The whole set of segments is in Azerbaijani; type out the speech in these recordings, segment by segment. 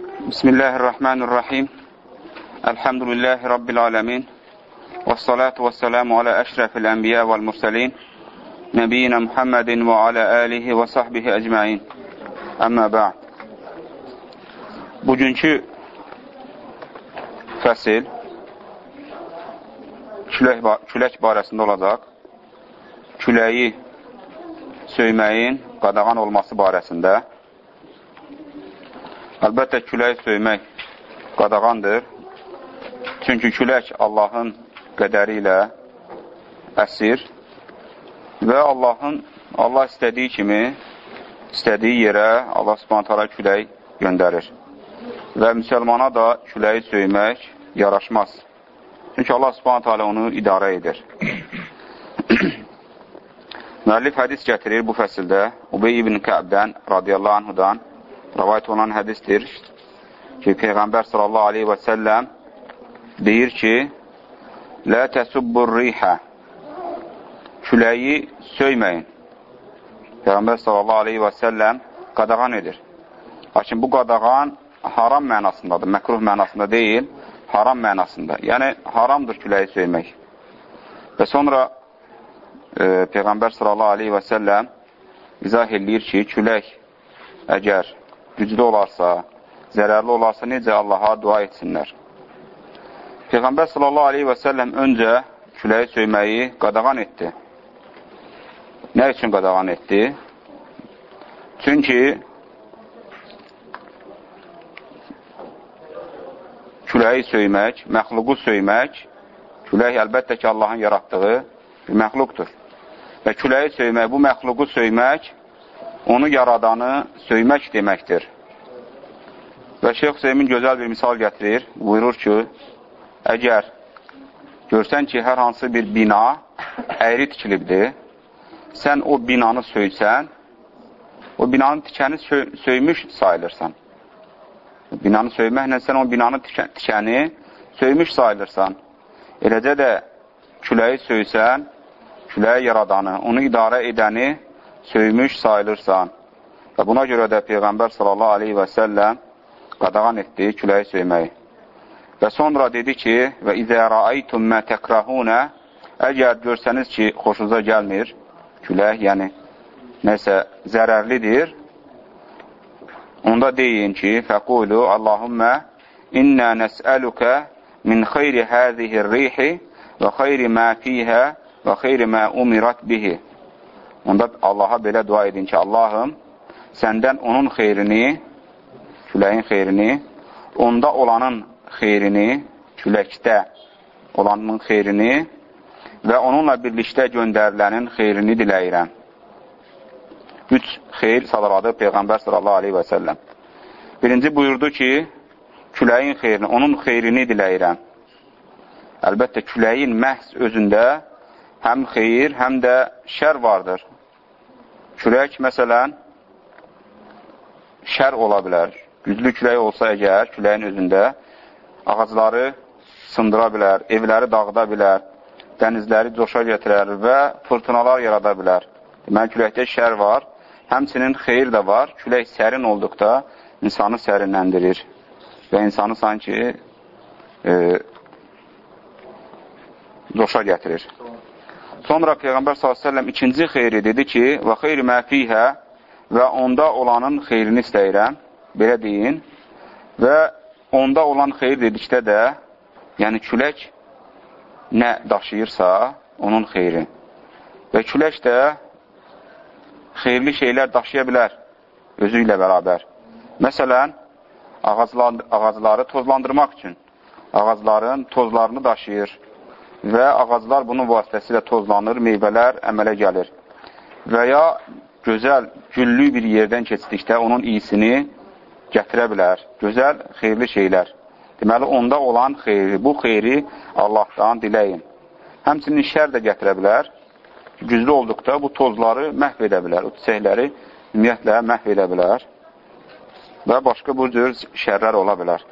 Bismillahirrahmanirrahim. Elhamdülillahi Rabbil alemin. Və salatu və selamu alə əşrəfil ənbiyə vəl mürsəlin. Nəbiyyina Muhammedin və alə əlihi və sahbihi əcməin. Əmmə bə'd. Bugünkü fəsil külək, külək barəsində olacaq. Küləyi söyməyin qadağan olması barəsində. Əlbəttə, küləyi söymək qadağandır. Çünki külək Allahın qədəri ilə əsir və Allahın Allah istədiyi kimi istədiyi yerə Allah subhanətələ külək göndərir. Və müsəlmana da küləyi söymək yaraşmaz. Çünki Allah subhanətələ onu idarə edir. Müəllif hədis gətirir bu fəsildə Ubey ibn Kəbdən radiyallahu anhudan rəvayət olan hədisdir ki, Peyğəmbər sallallahu aleyhi və səlləm deyir ki, Lə təsubbur rihə Küləyi söyməyin. Peyğəmbər sallallahu aleyhi və səlləm qadağan edir. Lakin bu qadağan haram mənasındadır, məkruh mənasında deyil, haram mənasında. Yəni, haramdır küləyi söymək. Və sonra e, Peyğəmbər sallallahu aleyhi və səlləm izah edir ki, külək əgər güclü olarsa, zərərli olarsa, necə Allaha dua etsinlər. Peyğəmbər sallallahu aleyhi və səlləm öncə küləyi söyməyi qadağan etdi. Nə üçün qadağan etdi? Çünki küləyi söymək, məxluqu söymək, külək əlbəttə ki, Allahın yaratdığı bir məxluqdur. Və küləyi söymək, bu məxluqu söymək, onu yaradanı söymək deməkdir. Və Şeyx Hüseymin gözəl bir misal gətirir, buyurur ki, Əgər görsən ki, hər hansı bir bina əyri tikilibdir, sən o binanı söysən, o binanın tikəni söy söymüş sayılırsan. Binanı söyməklə sən o binanı tikə tikəni söymüş sayılırsan. Eləcə də küləyi söysən, küləyi yaradanı, onu idarə edəni söymüş sayılırsan. Və buna görə də Peyğəmbər sallallahu aleyhi və səlləm qadağan etdi küləyi söyməyi. Və sonra dedi ki, və izə rəaytum mə təkrahunə, əgər görsəniz ki, xoşunuza gəlmir, külək, yəni nəsə zərərlidir, onda deyin ki, fəqulu, Allahümmə, innə nəsəlükə min xeyri həzihir rihi və xeyri mə fiyhə və xeyri mə umirat bihi. Onda Allaha belə dua edin ki, Allahım, səndən onun xeyrini, küləyin xeyrini, onda olanın xeyrini, küləkdə olanın xeyrini və onunla birlikdə göndərilənin xeyrini diləyirəm. Üç xeyr sadaladı Peyğəmbər sallallahu aleyhi və səlləm. Birinci buyurdu ki, küləyin xeyrini, onun xeyrini diləyirəm. Əlbəttə, küləyin məhz özündə həm xeyir, həm də şər vardır. Külək, məsələn, şər ola bilər. Güclü külək olsa əgər, küləyin özündə, ağacları sındıra bilər, evləri dağıda bilər, dənizləri coşa gətirər və fırtınalar yarada bilər. Deməli, küləkdə şər var, həmçinin xeyir də var. Külək sərin olduqda insanı sərinləndirir və insanı sanki e, coşa gətirir. Sonra Peyğəmbər s.ə.v ikinci xeyri dedi ki, və xeyri məfihə və onda olanın xeyrini istəyirəm, belə deyin. Və onda olan xeyir dedikdə də, yəni külək nə daşıyırsa, onun xeyri. Və külək də xeyirli şeylər daşıya bilər özü ilə bərabər. Məsələn, ağaclar, ağacları tozlandırmaq üçün ağacların tozlarını daşıyır və ağaclar bunun vasitəsilə tozlanır, meyvələr əmələ gəlir. Və ya gözəl, güllü bir yerdən keçdikdə onun iyisini gətirə bilər. Gözəl, xeyirli şeylər. Deməli, onda olan xeyri, bu xeyri Allahdan diləyin. Həmçinin şər də gətirə bilər. Güclü olduqda bu tozları məhv edə bilər. O çiçəkləri ümumiyyətlə məhv edə bilər. Və başqa bu cür şərlər ola bilər.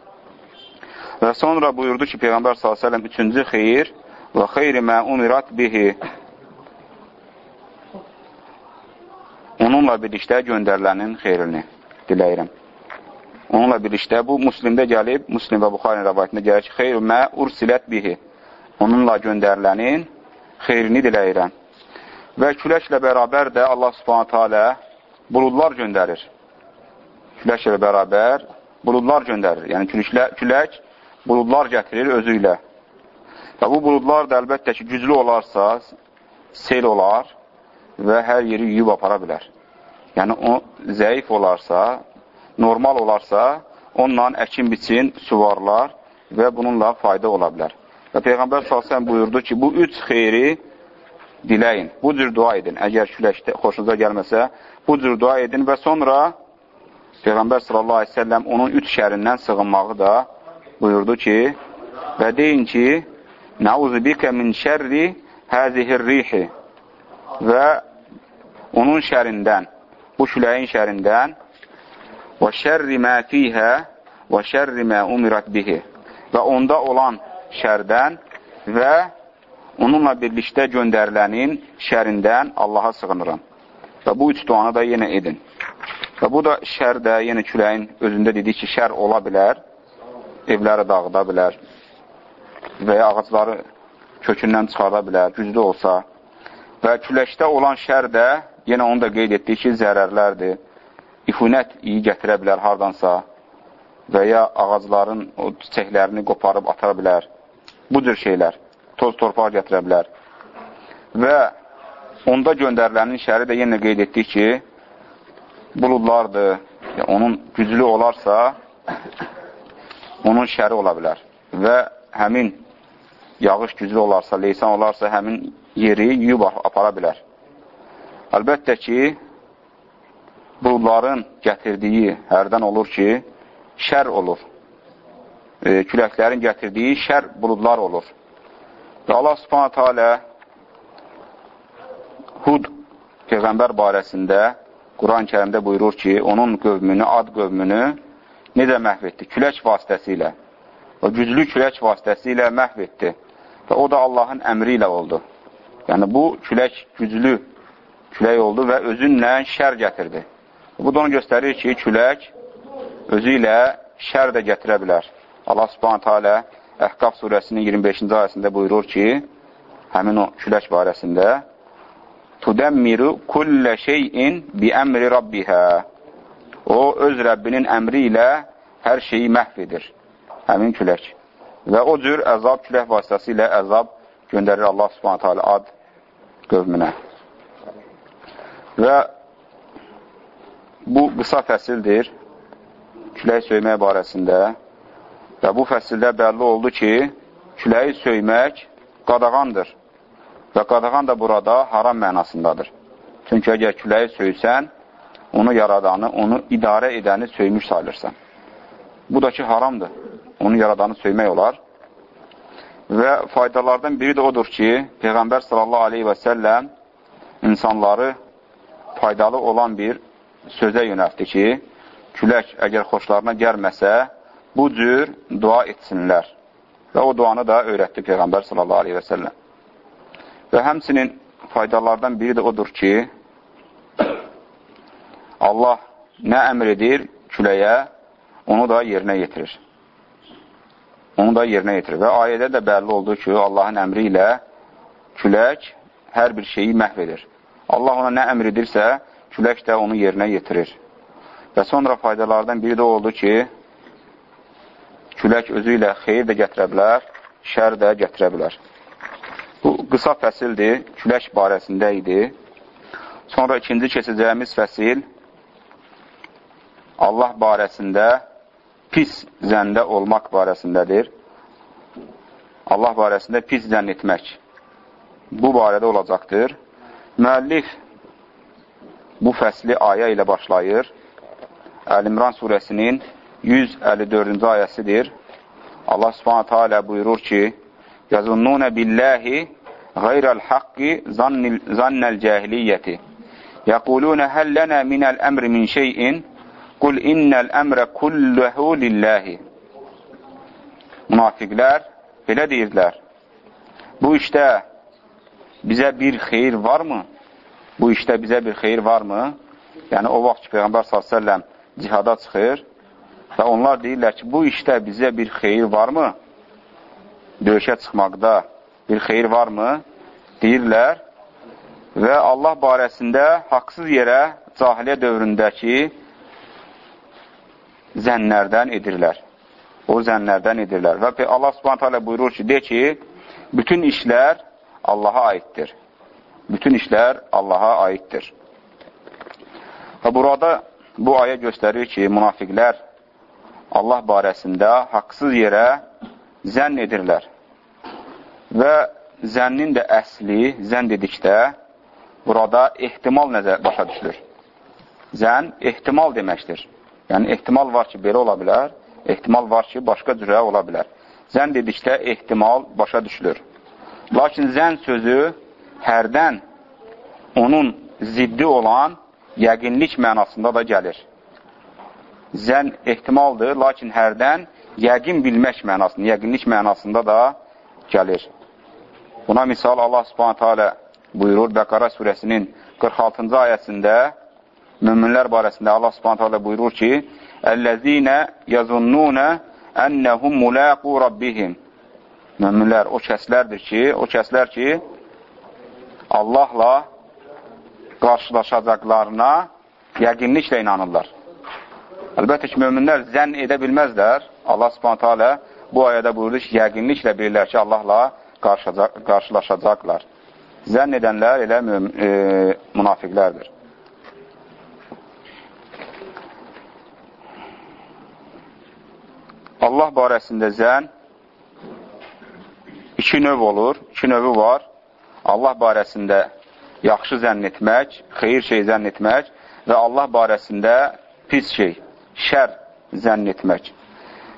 Və sonra buyurdu ki, Peyğəmbər s.ə.v üçüncü xeyir və xeyri mə umirat bihi onunla birlikdə göndərilənin xeyrini diləyirəm. Onunla birlikdə bu Müslimdə gəlib, Müslim və Buxarın rəvayətində gəlir ki, xeyr mə ursilət bihi. Onunla göndərilənin xeyrini diləyirəm. Və küləklə bərabər də Allah subhanətə alə buludlar göndərir. Küləklə bərabər buludlar göndərir. Yəni küləklə, külək buludlar gətirir özü ilə. Və bu buludlar da əlbəttə ki, güclü olarsa, sel olar və hər yeri yuyub apara bilər. Yəni, o zəif olarsa, normal olarsa, onunla əkin biçin, suvarlar və bununla fayda ola bilər. Və Peyğəmbər s.ə.v buyurdu ki, bu üç xeyri diləyin, bu cür dua edin. Əgər küləkdə xoşunuza gəlməsə, bu cür dua edin və sonra Peyğəmbər s.ə.v onun üç şərindən sığınmağı da buyurdu ki, və deyin ki, Nəuzu bikə min şərri həzihir rihi və onun şərindən, bu küləyin şərindən və şərri mə fiyhə və şərri mə umirat bihi və onda olan şərdən və onunla birlikdə göndərilənin şərindən Allaha sığınıram. Və bu üç duanı da yenə edin. Və bu da şər də, yenə küləyin özündə dedik ki, şər ola bilər, evləri dağıda bilər və ya ağacları kökündən çıxarda bilər, güclü olsa. Və küləkdə olan şər də, yenə onu da qeyd etdik ki, zərərlərdir ifunət iyi gətirə bilər hardansa və ya ağacların o çiçəklərini qoparıb atara bilər. Bu cür şeylər toz torpaq gətirə bilər. Və onda göndərilənin şəri də yenə qeyd etdik ki, buludlardır. Yəni, onun güclü olarsa, onun şəri ola bilər. Və həmin yağış güclü olarsa, leysan olarsa, həmin yeri yuyub apara bilər. Əlbəttə ki, buludların gətirdiyi hərdən olur ki, şər olur. E, küləklərin gətirdiyi şər buludlar olur. Və Allah subhanətə alə Hud Peyğəmbər barəsində Quran-ı kərimdə buyurur ki, onun qövmünü, ad qövmünü necə məhv etdi? Külək vasitəsilə. O güclü külək vasitəsilə məhv etdi. Və o da Allahın əmri ilə oldu. Yəni, bu külək güclü külək oldu və özünlə şər gətirdi. Bu da onu göstərir ki, külək özü ilə şər də gətirə bilər. Allah subhanətə alə Əhqaf surəsinin 25-ci ayəsində buyurur ki, həmin o külək barəsində Tudəmmiru kullə şeyin bi əmri rabbihə O, öz Rəbbinin əmri ilə hər şeyi məhv edir. Həmin külək. Və o cür əzab külək vasitəsilə əzab göndərir Allah subhanətə alə ad qövmünə. Və Bu qısa fəsildir külək söymək barəsində və bu fəsildə bəlli oldu ki, küləyi söymək qadağandır və qadağan da burada haram mənasındadır. Çünki əgər küləyi söysən, onu yaradanı, onu idarə edəni söymüş sayılırsan. Bu da ki, haramdır. Onu yaradanı söymək olar. Və faydalardan biri də odur ki, Peyğəmbər sallallahu aleyhi və səlləm insanları faydalı olan bir sözə yönəltdi ki, külək əgər xoşlarına gəlməsə, bu cür dua etsinlər. Və o duanı da öyrətdi Peyğəmbər sallallahu aleyhi və səlləm. Və həmsinin faydalardan biri də odur ki, Allah nə əmr edir küləyə, onu da yerinə yetirir. Onu da yerinə yetirir. Və ayədə də bəlli oldu ki, Allahın əmri ilə külək hər bir şeyi məhv edir. Allah ona nə əmr edirsə, külək də onu yerinə yetirir. Və sonra faydalardan biri də oldu ki, külək özü ilə xeyir də gətirə bilər, şər də gətirə bilər. Bu, qısa fəsildir, külək barəsində idi. Sonra ikinci keçəcəyimiz fəsil Allah barəsində pis zəndə olmaq barəsindədir. Allah barəsində pis zənn etmək bu barədə olacaqdır. Müəllif bu fəsli ayə ilə başlayır. Əl-İmran surəsinin 154-cü ayəsidir. Allah subhanətə alə buyurur ki, Yazununə billəhi qayrəl haqqi zannəl cəhiliyyəti. Yəqulunə həllənə minəl əmri min şeyin qul innəl əmrə kulləhu lilləhi. Münafiqlər belə deyirdilər. Bu işdə bizə bir xeyir varmı? bu işdə bizə bir xeyir varmı? Yəni, o vaxt ki, Peyğəmbər s.ə.v cihada çıxır Və onlar deyirlər ki, bu işdə bizə bir xeyir varmı? Döyüşə çıxmaqda bir xeyir varmı? Deyirlər və Allah barəsində haqsız yerə cahiliyə dövründəki zənlərdən edirlər. O zənlərdən edirlər. Və Allah subhanət hələ buyurur ki, de ki, bütün işlər Allaha aiddir. Bütün işlər Allaha aiddir. Və burada bu ayə göstərir ki, münafiqlər Allah barəsində haqsız yerə zənn edirlər. Və zənnin də əsli, zənn dedikdə, burada ehtimal nəzər başa düşülür. Zən ehtimal deməkdir. Yəni, ehtimal var ki, belə ola bilər, ehtimal var ki, başqa cürə ola bilər. Zən dedikdə ehtimal başa düşülür. Lakin zən sözü hərdən onun ziddi olan yəqinlik mənasında da gəlir zən ehtimaldır, lakin hərdən yəqin bilmək mənasında, yəqinlik mənasında da gəlir. Buna misal Allah subhanətə alə buyurur Bəqara surəsinin 46-cı ayəsində müminlər barəsində Allah subhanətə alə buyurur ki, Əlləzinə yazunnunə ənəhum mulaqu rabbihim Müminlər o kəslərdir ki, o kəslər ki, Allahla qarşılaşacaqlarına yəqinliklə inanırlar. Əlbəttə ki, möminlər zənn edə bilməzlər. Allah subhanətə alə bu ayədə buyurdu ki, yəqinliklə bilirlər ki, Allahla qarşılaşacaqlar. Zənn edənlər elə e, münafiqlərdir. Allah barəsində zən iki növ olur, iki növü var. Allah barəsində yaxşı zənn etmək, xeyir şey zənn etmək və Allah barəsində pis şey, şər zənn etmək.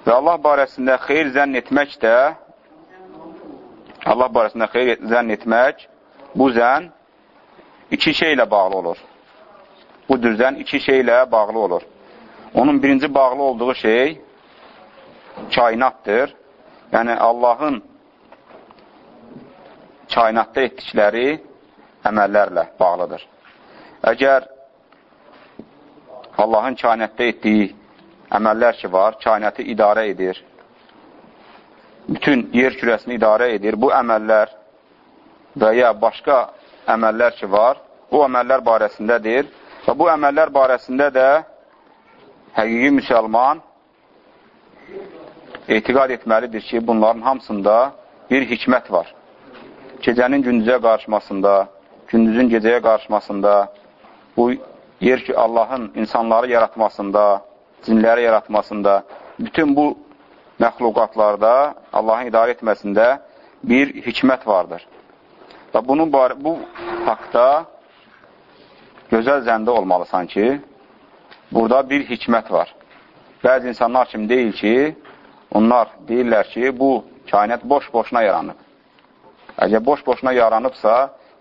Və Allah barəsində xeyr zənn etmək də Allah barəsində xeyr zənn etmək bu zənn iki şeylə bağlı olur. Bu düzən iki şeylə bağlı olur. Onun birinci bağlı olduğu şey kainatdır. Yəni Allahın kainatda etdikləri əməllərlə bağlıdır. Əgər Allahın kainətdə etdiyi əməllər ki var, kainəti idarə edir. Bütün yer kürəsini idarə edir. Bu əməllər və ya başqa əməllər ki var, bu əməllər barəsindədir. Və bu əməllər barəsində də həqiqi müsəlman etiqad etməlidir ki, bunların hamısında bir hikmət var. Gecənin gündüzə qarışmasında, gündüzün gecəyə qarışmasında, bu yer ki, Allahın insanları yaratmasında, cinləri yaratmasında, bütün bu məxluqatlarda Allahın idarə etməsində bir hikmət vardır. Və bunun bu haqda gözəl zəndə olmalısan ki, burada bir hikmət var. Bəzi insanlar kimi deyil ki, onlar deyirlər ki, bu kainət boş-boşuna yaranıb. Əgər boş-boşuna yaranıbsa,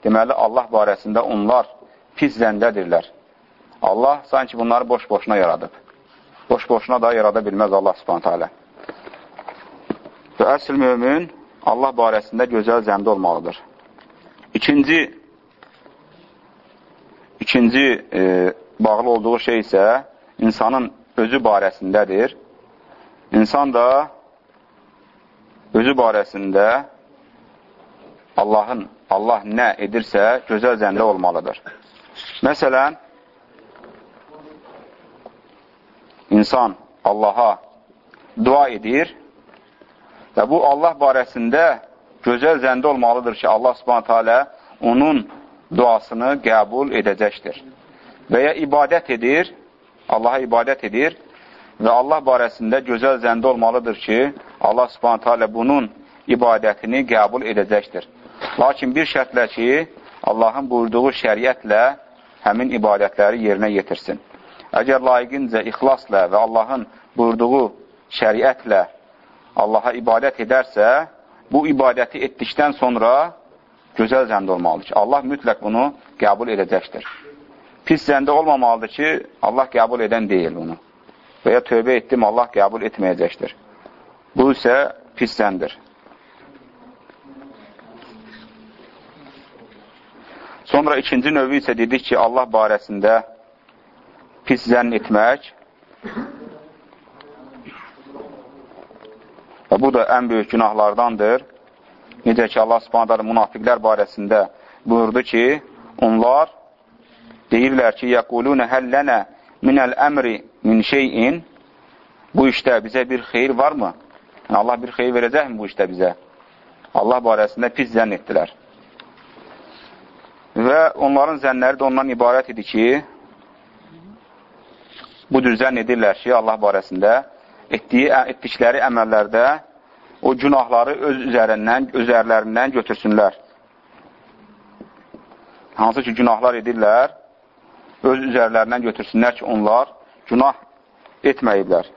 deməli Allah barəsində onlar pis zəndədirlər. Allah sanki bunları boş-boşuna yaradıb. Boş-boşuna da yarada bilməz Allah subhanətə alə. Və əsl mömin Allah barəsində gözəl zəmdə olmalıdır. İkinci ikinci e, bağlı olduğu şey isə insanın özü barəsindədir. İnsan da özü barəsində Allahın Allah nə edirsə gözəl zəndə olmalıdır. Məsələn, insan Allaha dua edir və bu Allah barəsində gözəl zəndə olmalıdır ki, Allah subhanətə alə onun duasını qəbul edəcəkdir. Və ya ibadət edir, Allaha ibadət edir və Allah barəsində gözəl zəndə olmalıdır ki, Allah subhanətə alə bunun ibadətini qəbul edəcəkdir. Lakin bir şərtlə ki, Allahın buyurduğu şəriətlə həmin ibadətləri yerinə yetirsin. Əgər layiqincə ixlasla və Allahın buyurduğu şəriətlə Allaha ibadət edərsə, bu ibadəti etdikdən sonra gözəl zəndə olmalıdır ki, Allah mütləq bunu qəbul edəcəkdir. Pis zəndə olmamalıdır ki, Allah qəbul edən deyil bunu. Və ya tövbə etdim, Allah qəbul etməyəcəkdir. Bu isə pis zəndir. Sonra ikinci növü isə dedik ki, Allah barəsində pis zənn etmək Və bu da ən böyük günahlardandır. Necə ki, Allah subhanədə münafiqlər barəsində buyurdu ki, onlar deyirlər ki, yəqulunə həllənə minəl əmri min şeyin bu işdə bizə bir xeyir varmı? Yəni, Allah bir xeyir verəcəkmi bu işdə bizə? Allah barəsində pis zənn etdilər. Və onların zənnləri də ondan ibarət idi ki, bu cür zənn edirlər ki, Allah barəsində etdiyi, etdikləri əməllərdə o günahları öz üzərindən, özərlərindən götürsünlər. Hansı ki, günahlar edirlər, öz üzərlərindən götürsünlər ki, onlar günah etməyiblər.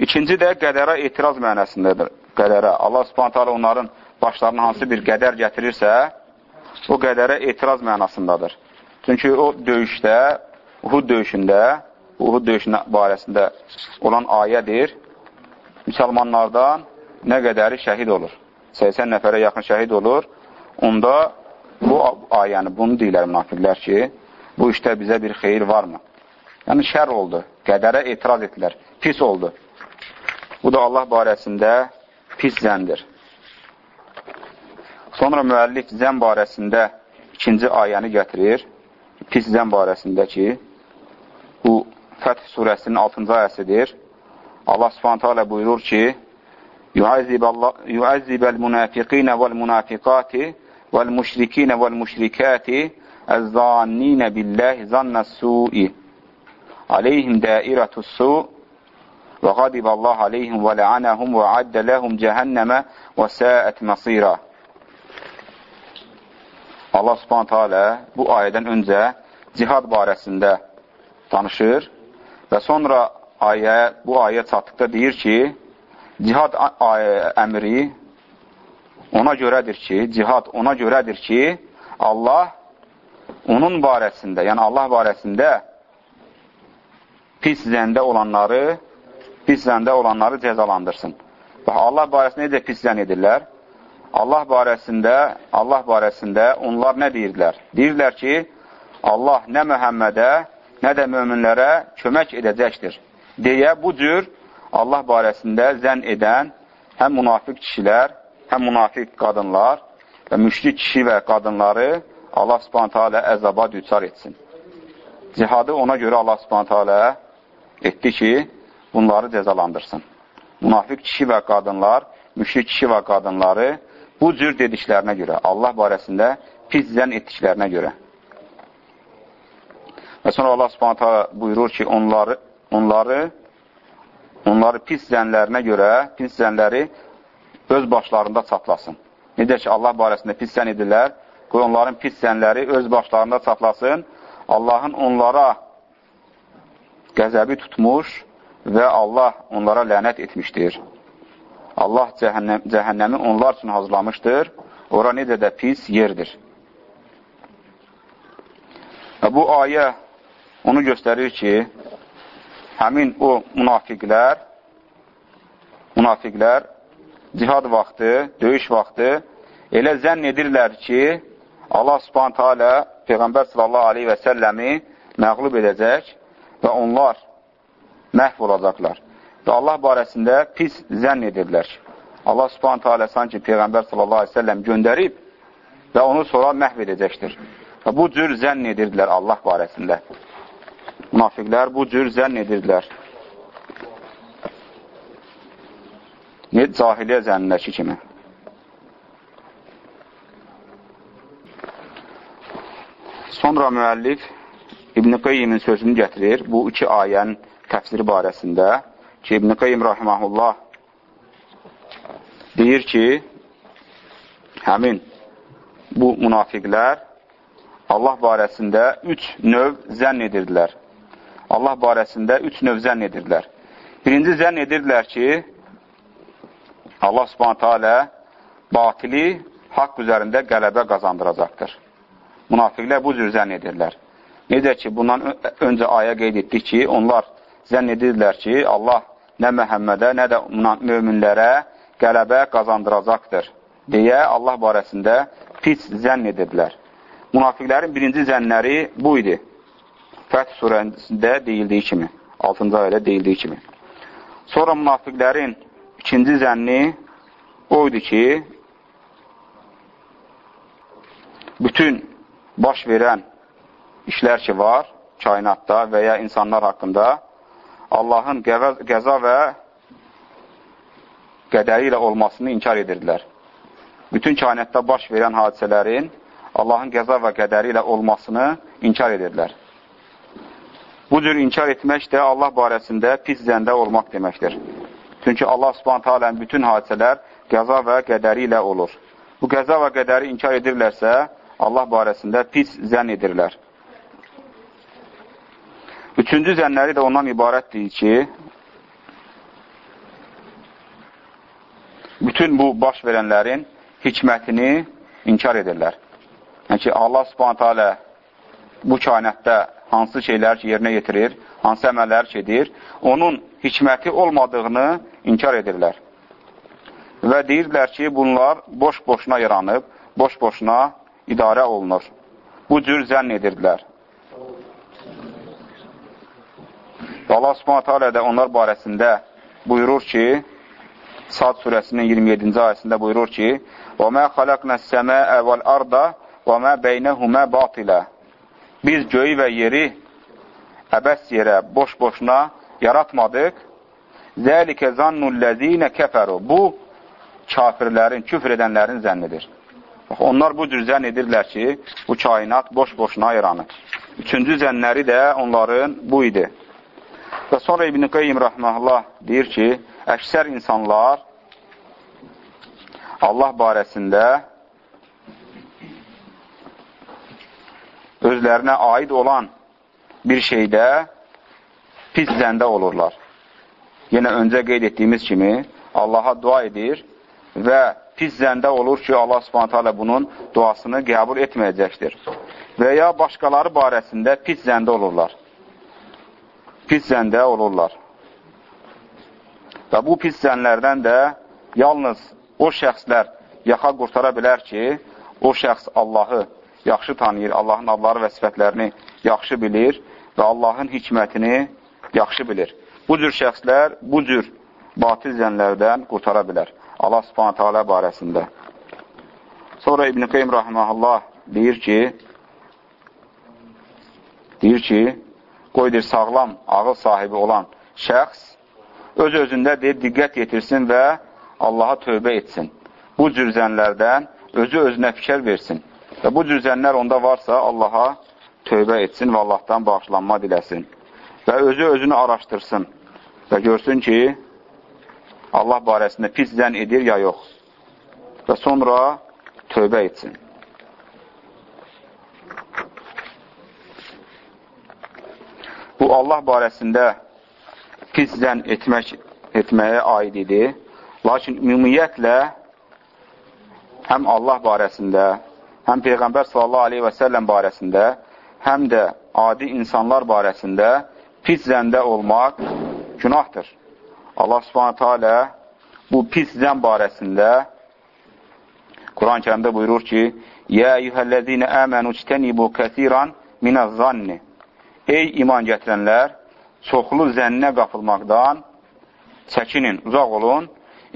İkinci də qədərə etiraz mənasındadır. Qədərə. Allah subhanət hala onların başlarına hansı bir qədər gətirirsə, o qədərə etiraz mənasındadır. Çünki o döyüşdə, Uhud döyüşündə, Uhud döyüşünə barəsində olan ayədir. Müsəlmanlardan nə qədəri şəhid olur. 80 nəfərə yaxın şəhid olur. Onda bu ayəni, bunu deyirlər münafiqlər ki, bu işdə bizə bir xeyir varmı? Yəni, şər oldu. Qədərə etiraz etdilər. Pis oldu. Bu da Allah barəsində pis zəndir. Sonra müəllif zən barəsində ikinci ayəni gətirir. Pis zən barəsində ki, bu Fəth surəsinin 6-cı ayəsidir. Allah subhanətə alə buyurur ki, يعذب المنافقين والمنافقات والمشركين والمشركات الظانين بالله ظن السوء عليهم دائرة السوء وغضب الله عليهم ولعنهم وعد لهم cəhənnəmə və səət məsira. Allah subhanətə alə bu ayədən öncə cihad barəsində danışır və sonra ayə, bu ayə çatdıqda deyir ki, cihad əmri ona görədir ki, cihad ona görədir ki, Allah onun barəsində, yəni Allah barəsində pis zəndə olanları, pis zəndə olanları cəzalandırsın. Bax, Allah barəsində necə pis zən edirlər? Allah barəsində, Allah barəsində onlar nə deyirdilər? Deyirlər ki, Allah nə Məhəmmədə, nə də möminlərə kömək edəcəkdir. Deyə bu cür Allah barəsində zən edən həm münafiq kişilər, həm münafiq qadınlar və müşrik kişi və qadınları Allah subhanətə alə əzaba düçar etsin. Cihadı ona görə Allah subhanətə alə etdi ki, bunları cəzalandırsın. Münafiq kişi və qadınlar, müşrik kişi və qadınları bu cür dediklərinə görə, Allah barəsində pis zən etdiklərinə görə. Və sonra Allah subhanətə alə buyurur ki, onları, onları onları pis zənlərinə görə, pis zənləri öz başlarında çatlasın. Necə ki, Allah barəsində pis zən edirlər, qoy onların pis zənləri öz başlarında çatlasın, Allahın onlara qəzəbi tutmuş və Allah onlara lənət etmişdir. Allah cəhənnəm, cəhənnəmi onlar üçün hazırlamışdır, ora necə də pis yerdir. Və bu ayə onu göstərir ki, həmin o münafiqlər, münafiqlər cihad vaxtı, döyüş vaxtı elə zənn edirlər ki, Allah subhanətə alə Peyğəmbər sallallahu aleyhi və səlləmi məqlub edəcək və onlar məhv olacaqlar. Və Allah barəsində pis zənn edirlər. Allah subhanətə alə sanki Peyğəmbər sallallahu aleyhi və səlləm göndərib və onu sonra məhv edəcəkdir. Və bu cür zənn edirdilər Allah barəsində. Münafiqlər bu cür zənn edirdilər. Cahiliyə zənnindəki kimi. Sonra müəllif İbn-i Qeyyimin sözünü gətirir bu iki ayənin təfsiri barəsində ki, İbn-i Qeyyim rahiməhullah deyir ki, həmin bu münafiqlər Allah barəsində üç növ zənn edirdilər. Allah barəsində üç növ zənn edirdilər. Birinci zənn edirdilər ki, Allah subhanətə alə batili haqq üzərində qələbə qazandıracaqdır. Münafiqlər bu cür zənn edirlər. Necə ki, bundan öncə ayə qeyd etdik ki, onlar zənn edirlər ki, Allah nə Məhəmmədə, nə də möminlərə qələbə qazandıracaqdır deyə Allah barəsində pis zənn edirlər. Münafiqlərin birinci zənnləri bu idi. Fəth surəsində deyildiyi kimi, 6-cı ayədə deyildiyi kimi. Sonra münafiqlərin ikinci zənni o idi ki, bütün baş verən işlər ki var, kainatda və ya insanlar haqqında Allahın qəza və qədəri ilə olmasını inkar edirdilər. Bütün kainatda baş verən hadisələrin Allahın qəza və qədəri ilə olmasını inkar edirlər. Bu cür inkar etmək də Allah barəsində pis zəndə olmaq deməkdir. Çünki Allah subhanətə alənin bütün hadisələr qəza və qədəri ilə olur. Bu qəza və qədəri inkar edirlərsə, Allah barəsində pis zənn edirlər. Üçüncü zənləri də ondan ibarətdir ki, bütün bu baş verənlərin hikmətini inkar edirlər. Yəni ki, Allah subhanətə alə bu kainətdə hansı şeylər ki, yerinə yetirir, hansı əməllər ki, edir, onun hikməti olmadığını inkar edirlər. Və deyirlər ki, bunlar boş-boşuna yaranıb, boş-boşuna idarə olunur. Bu cür zənn edirdilər. Və Allah subhanətə alə də onlar barəsində buyurur ki, Sad surəsinin 27-ci ayəsində buyurur ki, وَمَا خَلَقْنَا السَّمَاءَ وَالْأَرْضَ وَمَا بَيْنَهُمَا بَاطِلًا Biz göyü və yeri əbəs yerə, boş-boşuna yaratmadıq. Zəlikə zannullezine kəfəru. Bu, kafirlərin, küfr edənlərin zənnidir. Onlar bu cür zənn edirlər ki, bu kainat boş-boşuna yaranır. Üçüncü zənnləri də onların bu idi. Və sonra İbn-i Qeyyim rəhməhullah deyir ki, əksər insanlar Allah barəsində özlərinə aid olan bir şeydə pis zəndə olurlar. Yenə öncə qeyd etdiyimiz kimi Allaha dua edir və pis zəndə olur ki, Allah subhanətə bunun duasını qəbul etməyəcəkdir. Və ya başqaları barəsində pis zəndə olurlar. Pis zəndə olurlar. Və bu pis zənlərdən də yalnız o şəxslər yaxa qurtara bilər ki, o şəxs Allahı yaxşı tanıyır, Allahın adları və sifətlərini yaxşı bilir və Allahın hikmətini yaxşı bilir. Bu cür şəxslər bu cür batil zənlərdən qurtara bilər. Allah subhanətə alə barəsində. Sonra İbn-i Qeym rahiməhullah deyir ki, deyir ki, qoydur sağlam, ağıl sahibi olan şəxs öz-özündə deyir, diqqət yetirsin və Allaha tövbə etsin. Bu cür zənlərdən özü özünə fikir versin. Və bu cür zənlər onda varsa, Allaha tövbə etsin və Allahdan bağışlanma diləsin. Və özü özünü araşdırsın və görsün ki, Allah barəsində pis zən edir ya yox. Və sonra tövbə etsin. Bu, Allah barəsində pis zən etmək, etməyə aid idi. Lakin ümumiyyətlə həm Allah barəsində, həm Peyğəmbər sallallahu aleyhi və səlləm barəsində, həm də adi insanlar barəsində pis zəndə olmaq günahdır. Allah subhanətə alə bu pis zən barəsində Quran-ı kərimdə buyurur ki, Yə eyyuhəl-ləzinə əmənu çtənibu kəsiran minəz zanni Ey iman gətirənlər, çoxlu zənnə qapılmaqdan çəkinin, uzaq olun.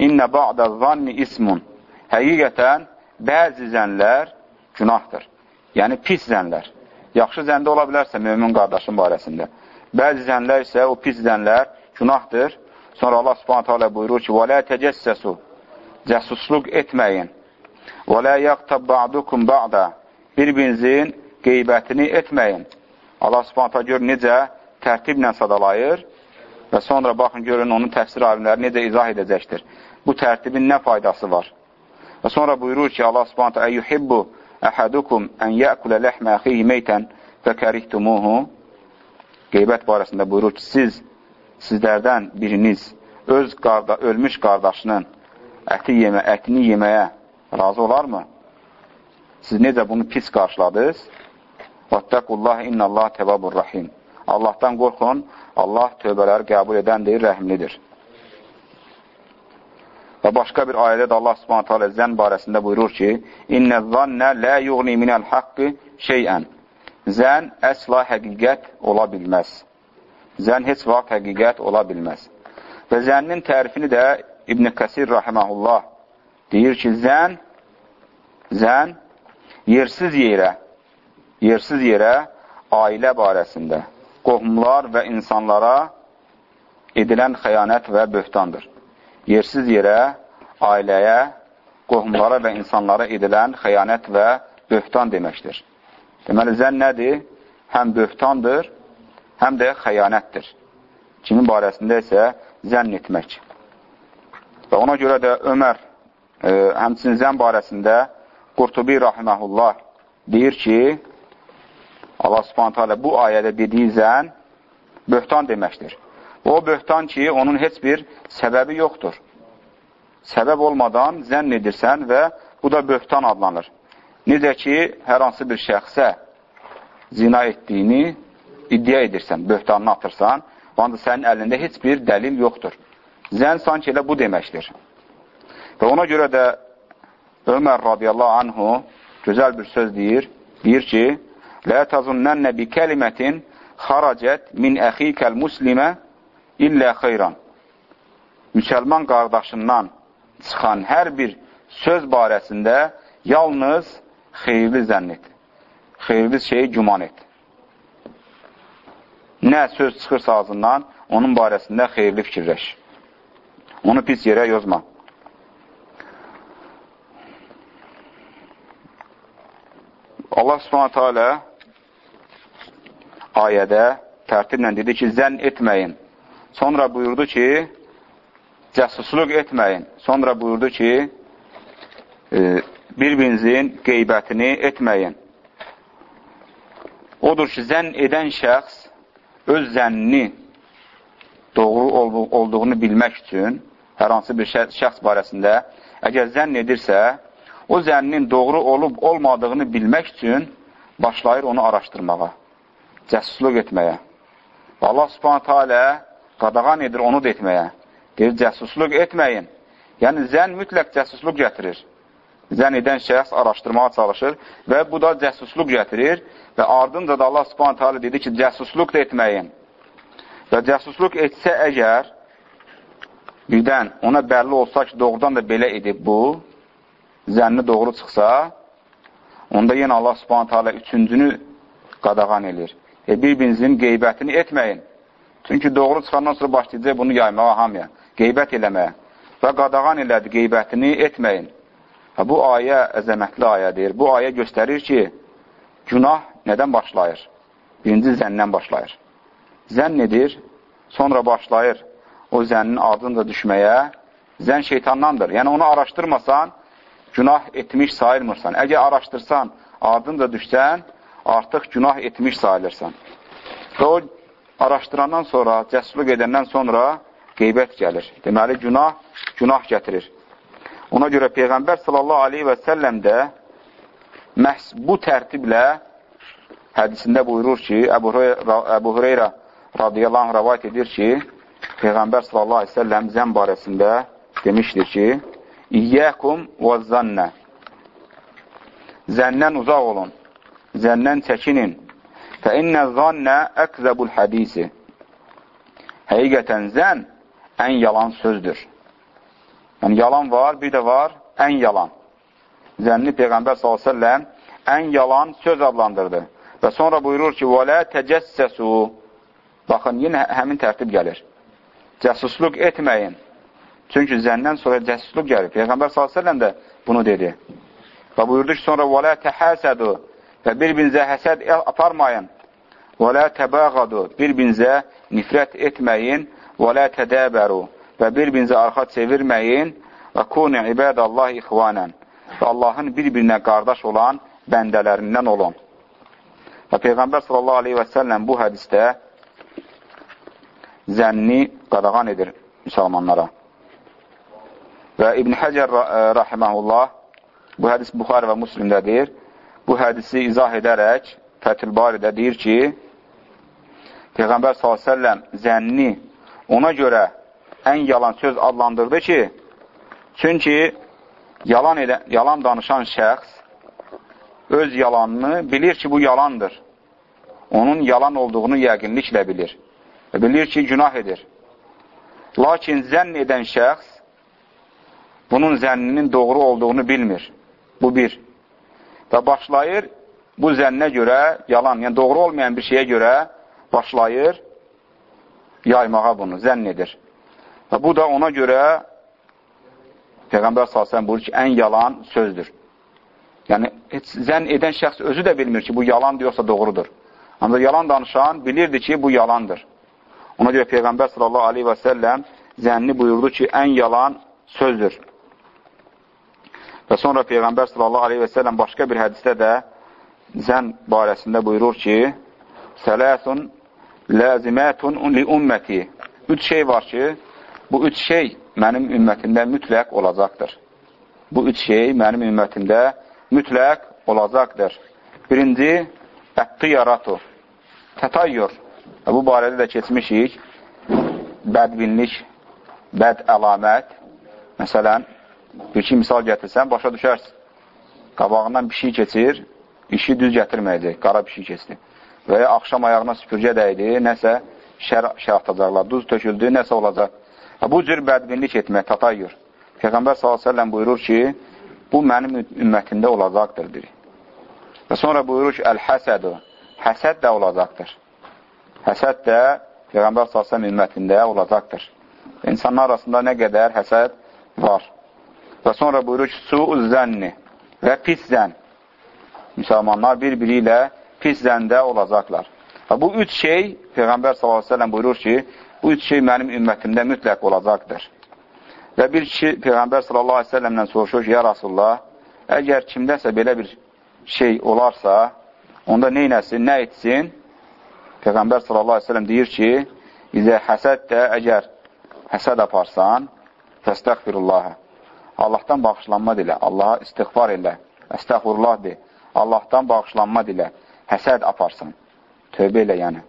İnnə ba'da zanni ismun. Həqiqətən, bəzi zənlər günahdır. Yəni, pis zənlər. Yaxşı zəndə ola bilərsə mömin qardaşın barəsində. Bəzi zənlər isə o pis zənlər günahdır. Sonra Allah subhanətə alə buyurur ki, وَلَا تَجَسَّسُ Cəsusluq etməyin. وَلَا يَقْتَبْ بَعْدُكُمْ بَعْدَ Bir-birinizin qeybətini etməyin. Allah subhanətə gör necə tərtiblə sadalayır və sonra baxın, görün onun təfsir alimləri necə izah edəcəkdir. Bu tərtibin nə faydası var? Və sonra buyurur ki, Allah subhanətə əyyuhibbu əhədukum ən yəkulə ləhmə əxihi meytən və kərihtumuhu qeybət barəsində buyurur ki, siz, sizlərdən biriniz öz qarda, ölmüş qardaşının əti yemə, ətini yeməyə razı olarmı? Siz necə bunu pis qarşıladınız? Vattəqullah innallah təvabur rahim. Allahdan qorxun, Allah tövbələri qəbul edəndir, rəhimlidir. Və başqa bir ayədə də Allah subhanətə alə zən barəsində buyurur ki, İnnə zannə lə yuğni minəl haqqı şeyən. Zən əsla həqiqət ola bilməz. Zən heç vaxt həqiqət ola bilməz. Və zənnin tərifini də İbn Kəsir rahiməhullah deyir ki, zən, zən yersiz yerə, yersiz yerə ailə barəsində qohumlar və insanlara edilən xəyanət və böhtandır. Yersiz yerə ailəyə, qohumlara və insanlara edilən xəyanət və böhtan deməkdir. Deməli, zən nədir? Həm böhtandır, həm də xəyanətdir. Kimin barəsində isə zənn etmək. Və ona görə də Ömər, e, həmçinin zən barəsində Qurtubi rahiməhullah deyir ki, Allah subhanətə alə bu ayədə dediyi zən böhtan deməkdir. O böhtan ki, onun heç bir səbəbi yoxdur. Səbəb olmadan zənn edirsən və bu da böhtan adlanır. Necə ki, hər hansı bir şəxsə zina etdiyini iddia edirsən, böhtanını atırsan, ancaq sənin əlində heç bir dəlil yoxdur. Zən sanki elə bu deməkdir. Və ona görə də Ömər radiyallahu anhu gözəl bir söz deyir, deyir ki, Lə tazunnənə bi kəlimətin xaracət min əxikəl muslimə illə xeyran. Müsəlman qardaşından çıxan hər bir söz barəsində yalnız xeyirli zənn et. Xeyirli şeyi güman et. Nə söz çıxırsa ağzından, onun barəsində xeyirli fikirləş. Onu pis yerə yozma. Allah subhanətə alə ayədə tərtiblə dedi ki, zənn etməyin. Sonra buyurdu ki, cəsusluq etməyin. Sonra buyurdu ki, bir-birinizin qeybətini etməyin. Odur ki, zənn edən şəxs öz zənnini doğru olduğunu bilmək üçün hər hansı bir şəxs barəsində əgər zənn edirsə, o zənnin doğru olub olmadığını bilmək üçün başlayır onu araşdırmağa, cəsusluq etməyə. Və Allah subhanətə alə qadağan edir onu da etməyə. Deyir, cəsusluq etməyin. Yəni, zən mütləq cəsusluq gətirir. Zən edən şəxs araşdırmağa çalışır və bu da cəsusluq gətirir və ardınca da Allah subhanətə alə dedi ki, cəsusluq da etməyin. Və cəsusluq etsə əgər, birdən ona bəlli olsa ki, doğrudan da belə edib bu, zənni doğru çıxsa, onda yenə Allah subhanətə alə üçüncünü qadağan edir. E, bir-birinizin qeybətini etməyin. Çünki doğru çıxandan sonra başlayacaq bunu yaymağa hamıya, qeybət eləməyə. Və qadağan elədi, qeybətini etməyin. Ha, bu ayə əzəmətli ayədir. Bu ayə göstərir ki, günah nədən başlayır? Birinci zəndən başlayır. Zənn edir, sonra başlayır o zənnin ardınca düşməyə. Zən şeytandandır. Yəni onu araşdırmasan, günah etmiş sayılmırsan. Əgər araşdırsan, ardınca düşsən, artıq günah etmiş sayılırsan. Və o araşdırandan sonra, cəsluq edəndən sonra qeybət gəlir. Deməli, günah, günah gətirir. Ona görə Peyğəmbər sallallahu aleyhi və səlləm də məhz bu tərtiblə hədisində buyurur ki, Əbu Hüreyrə radiyallahu anh rəvayət edir ki, Peyğəmbər sallallahu aleyhi və səlləm zən barəsində demişdir ki, İyyəkum və zənnə Zəndən uzaq olun, zəndən çəkinin. Fə innə zənnə əkzəbul hədisi Həqiqətən zən ən yalan sözdür. Yəni, yalan var, bir də var, ən yalan. Zənni Peyğəmbər s.ə.v ən yalan söz adlandırdı. Və sonra buyurur ki, وَلَا تَجَسَّسُوا Baxın, yenə həmin tərtib gəlir. Cəsusluq etməyin. Çünki zəndən sonra cəsusluq gəlir. Peyğəmbər s.ə.v də bunu dedi. Və buyurdu ki, sonra وَلَا تَحَسَدُوا Və bir-birinizə həsəd aparmayın. وَلَا تَبَاغَدُوا Bir-birinizə nifrət etməyin. وَلَا تَدَابَرُوا Və bir-birinizə arxa çevirməyin. Və kuni ibadallah ixvanən Və Allahın bir-birinə qardaş olan bəndələrindən olun. Və Peyğəmbər sallallahu aleyhi və səlləm bu hədistə zənni qadağan edir müsəlmanlara. Və İbn Həcər rahiməhullah bu hədis Buxarə və Müslimdədir. Bu hədisi izah edərək Fətil Baridə deyir ki, Peyğəmbər s.ə.v zənni ona görə ən yalan söz adlandırdı ki, çünki yalan, elə, yalan danışan şəxs öz yalanını bilir ki, bu yalandır. Onun yalan olduğunu yəqinliklə bilir. Bilir ki, günah edir. Lakin zənn edən şəxs bunun zənninin doğru olduğunu bilmir. Bu bir. Və başlayır bu zənnə görə, yalan, yəni doğru olmayan bir şeyə görə başlayır yaymağa bunu, zənn edir. Və bu da ona görə Peyğəmbər s.ə.v buyurur ki, ən yalan sözdür. Yəni, heç zənn edən şəxs özü də bilmir ki, bu yalan diyorsa doğrudur. Ancaq yalan danışan bilirdi ki, bu yalandır. Ona görə Peyğəmbər sallallahu aleyhi və səlləm zənni buyurdu ki, ən yalan sözdür. Və sonra Peyğəmbər sallallahu aleyhi və səlləm başqa bir hədisdə də zən barəsində buyurur ki, Sələsun ləzimətun li ümməti. Üç şey var ki, bu üç şey mənim ümmətimdə mütləq olacaqdır. Bu üç şey mənim ümmətimdə mütləq olacaqdır. Birinci, ət-tiyaratu, tətayyur. Bu barədə də keçmişik. Bədvinlik, bəd əlamət. Məsələn, bir-iki misal gətirsən, başa düşərsin. Qabağından bir şey keçir, işi düz gətirməyəcək, qara bir şey keçdi. Və ya axşam ayağına süpürgə dəydi, nəsə şər, şər atacaqlar, duz töküldü, nəsə olacaq. Bu cür bədbinlik etmək, tatayyur. Peyğəmbər s.ə.v buyurur ki, bu mənim ümmətimdə olacaqdır, deyir. Və sonra buyurur ki, əl-həsədu, həsəd də olacaqdır. Həsəd də Peyğəmbər s.ə.v ümmətində olacaqdır. İnsanlar arasında nə qədər həsəd var. Və sonra buyurur ki, su zənni və pis zən. Müsəlmanlar bir-biri ilə pis zəndə olacaqlar. Və bu üç şey, Peyğəmbər s.ə.v buyurur ki, bu üç şey mənim ümmətimdə mütləq olacaqdır. Və bir kişi Peyğəmbər sallallahu aleyhi ve sellemdən soruşur ki, ya Rasulullah, əgər kimdəsə belə bir şey olarsa, onda neynəsin, nə etsin? Peyğəmbər sallallahu aleyhi ve sellem deyir ki, İzə həsəd də əgər həsəd aparsan, fəstəxfirullahə. Allahdan bağışlanma dilə, Allaha istighfar elə, əstəxfurullah de, Allahdan bağışlanma dilə, həsəd aparsan, tövbə elə yəni.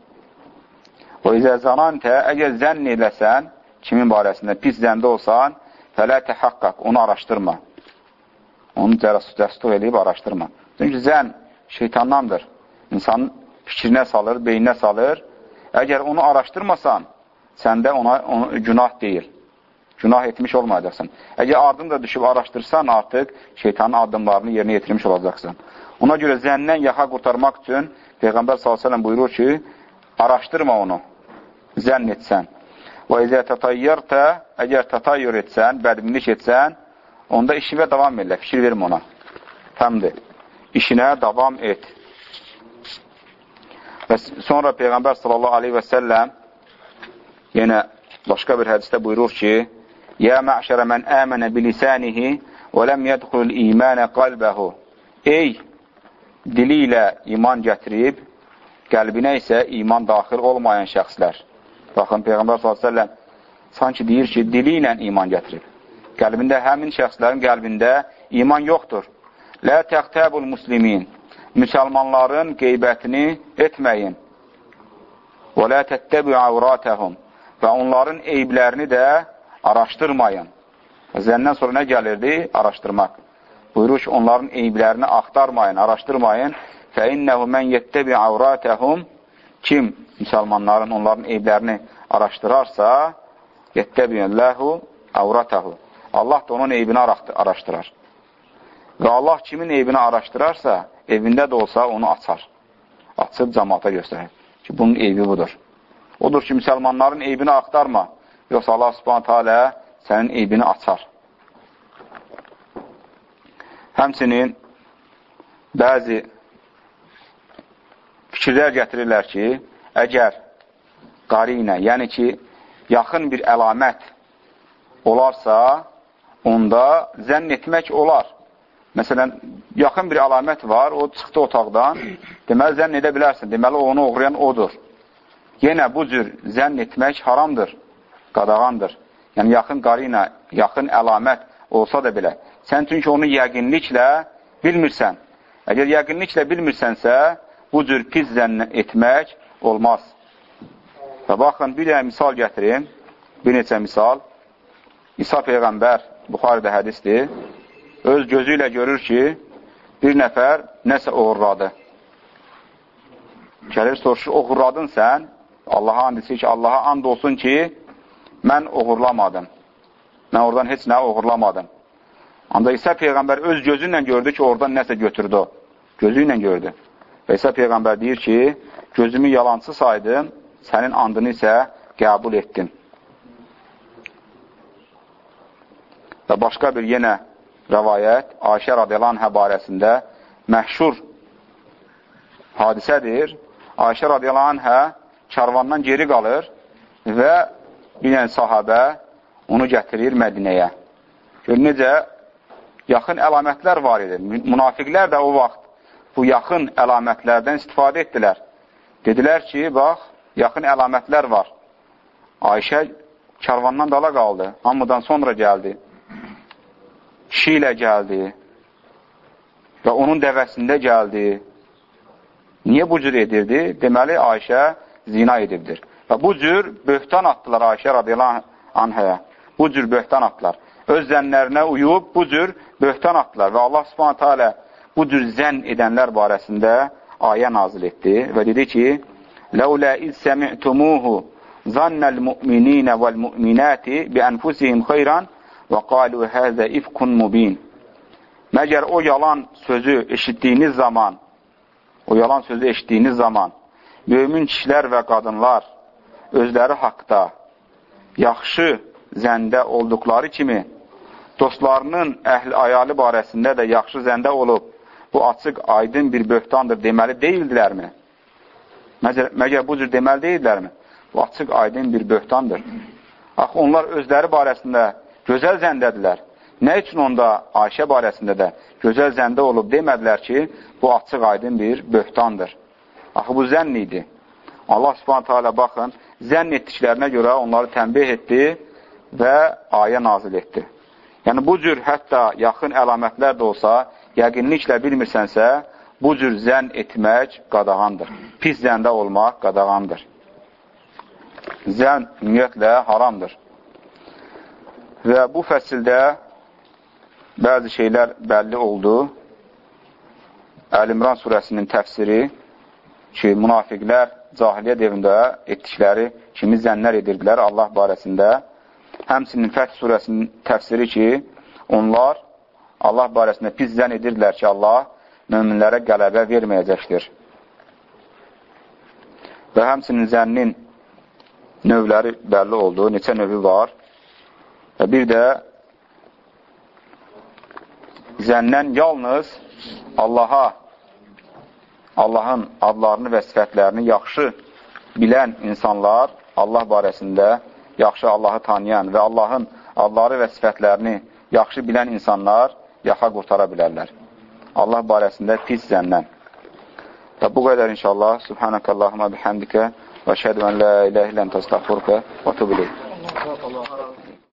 O izə zanantə, əgər zənn eləsən, kimin barəsində pis zəndə olsan, fələ təhaqqaq, onu araşdırma. Onu dəstuq edib araşdırma. Çünki zən şeytandandır. İnsanın fikrinə salır, beyninə salır. Əgər onu araşdırmasan, səndə ona onu, günah deyil. Günah etmiş olmayacaqsan. Əgər ardında düşüb araşdırsan, artıq şeytanın addımlarını yerinə yetirmiş olacaqsan. Ona görə zəndən yaxa qurtarmaq üçün Peyğəmbər s.ə.v buyurur ki, araşdırma onu, zənn etsən. Və izə tatayyərtə, əgər tatayyür etsən, bədminlik etsən, onda işinə davam elə, fikir vermə ona. Təmdir. İşinə davam et. Və sonra Peyğəmbər sallallahu aleyhi və səlləm yenə başqa bir hədisdə buyurur ki, Yə mə'şərə mən əmənə bilisənihi və ləm yədxul imanə qalbəhu. Ey, dili ilə iman gətirib, qəlbinə isə iman daxil olmayan şəxslər. Baxın, Peyğəmbər s.ə.v sanki deyir ki, dili ilə iman gətirib. Qəlbində, həmin şəxslərin qəlbində iman yoxdur. Lə təxtəbul muslimin. Müsəlmanların qeybətini etməyin. Və lə təttəbü avratəhum. Və onların eyblərini də araşdırmayın. Zəndən sonra nə gəlirdi? Araşdırmaq. Buyurur ki, onların eyblərini axtarmayın, araşdırmayın. Fə innəhu mən yettəbi avratəhum kim müsəlmanların onların eyblərini araşdırarsa, yettəbiyəlləhu əvrətəhu. Allah da onun eybini araşdırar. Və Allah kimin eybini araşdırarsa, evində də olsa onu açar. Açıb cəmaata göstərir ki, bunun eybi budur. Odur ki, müsəlmanların eybini axtarma, yoxsa Allah subhanətə alə sənin eybini açar. Həmsinin bəzi fikirlər gətirirlər ki, əgər qarinə, yəni ki, yaxın bir əlamət olarsa, onda zənn etmək olar. Məsələn, yaxın bir əlamət var, o çıxdı otaqdan, deməli, zənn edə bilərsin, deməli, onu uğrayan odur. Yenə bu cür zənn etmək haramdır, qadağandır. Yəni, yaxın qarina, yaxın əlamət olsa da belə. Sən çünki onu yəqinliklə bilmirsən. Əgər yəqinliklə bilmirsənsə, bu cür pis zənn etmək olmaz. Və baxın, bir dənə misal gətirim, bir neçə misal. İsa Peyğəmbər, Buxarıda hədisdir, öz gözü ilə görür ki, bir nəfər nəsə uğurladı. Gəlir, soruşur, uğurladın sən? Allaha and ki, Allaha and olsun ki, mən uğurlamadım. Mən oradan heç nə uğurlamadım. Ancaq İsa Peyğəmbər öz gözü ilə gördü ki, oradan nəsə götürdü. Gözü ilə gördü. Və İsa Peyğəmbər deyir ki, gözümü yalancı saydım, sənin andını isə qəbul etdim. Və başqa bir yenə rəvayət Ayşə radiyallahu barəsində məhşur hadisədir. Ayşə radiyallahu anhə karvandan geri qalır və dənə sahabə onu gətirir Mədinəyə. Gör, necə yaxın əlamətlər var idi. Münafiqlər də o vaxt bu yaxın əlamətlərdən istifadə etdilər. Dedilər ki, bax, yaxın əlamətlər var. Ayşə karvandan dala qaldı, hamıdan sonra gəldi. Kişi ilə gəldi və onun dəvəsində gəldi. Niyə bu cür edirdi? Deməli, Ayşə zina edibdir. Və bu cür böhtan atdılar Ayşə radiyallahu anhəyə. Bu cür böhtan atdılar. Öz zənlərinə uyub bu cür böhtan atdılar. Və Allah subhanətə alə bu cür zənn edənlər barəsində ayə nazil etdi və dedi ki, Ləulə iz səmi'tumuhu zannəl mu'mininə vəl mu'minəti bi ənfusihim xeyran və qalu həzə ifkun mubin. Məgər o yalan sözü eşitdiyiniz zaman, o yalan sözü eşitdiyiniz zaman, mömin kişilər və qadınlar özləri haqda yaxşı zəndə olduqları kimi, dostlarının əhl ayalı barəsində də yaxşı zəndə olub, bu açıq, aydın bir böhtandır deməli deyildilərmi? Məgər, bu cür deməli deyildilərmi? Bu açıq, aydın bir böhtandır. Axı, onlar özləri barəsində gözəl zəndədirlər. Nə üçün onda Ayşə barəsində də gözəl zəndə olub demədilər ki, bu açıq aydın bir böhtandır. Axı, bu zənn idi. Allah subhanətə alə baxın, zənn etdiklərinə görə onları tənbih etdi və ayə nazil etdi. Yəni, bu cür hətta yaxın əlamətlər də olsa, yəqinliklə bilmirsənsə, bu cür zənn etmək qadağandır. Pis zəndə olmaq qadağandır. Zənn ümumiyyətlə haramdır. Və bu fəsildə bəzi şeylər bəlli oldu. Əl-İmran surəsinin təfsiri ki, münafiqlər cahiliyyət evində etdikləri kimi zənlər edirdilər Allah barəsində. Həmsinin Fəth surəsinin təfsiri ki, onlar Allah barəsində pis zən edirdilər ki, Allah möminlərə qələbə verməyəcəkdir. Və həmsinin zənnin növləri bəlli oldu, neçə növü var. Və bir də zənnən yalnız Allaha Allahın adlarını və sifətlərini yaxşı bilən insanlar Allah barəsində yaxşı Allahı tanıyan və Allahın adları və sifətlərini yaxşı bilən insanlar yaxa qurtara bilərlər. Allah barəsində pis zəndən. Və bu qədər inşallah. Subhanəkə Allahümə bihəmdikə və şəhədə mən la iləhə ilən təstəxfurkə və tubiləyik.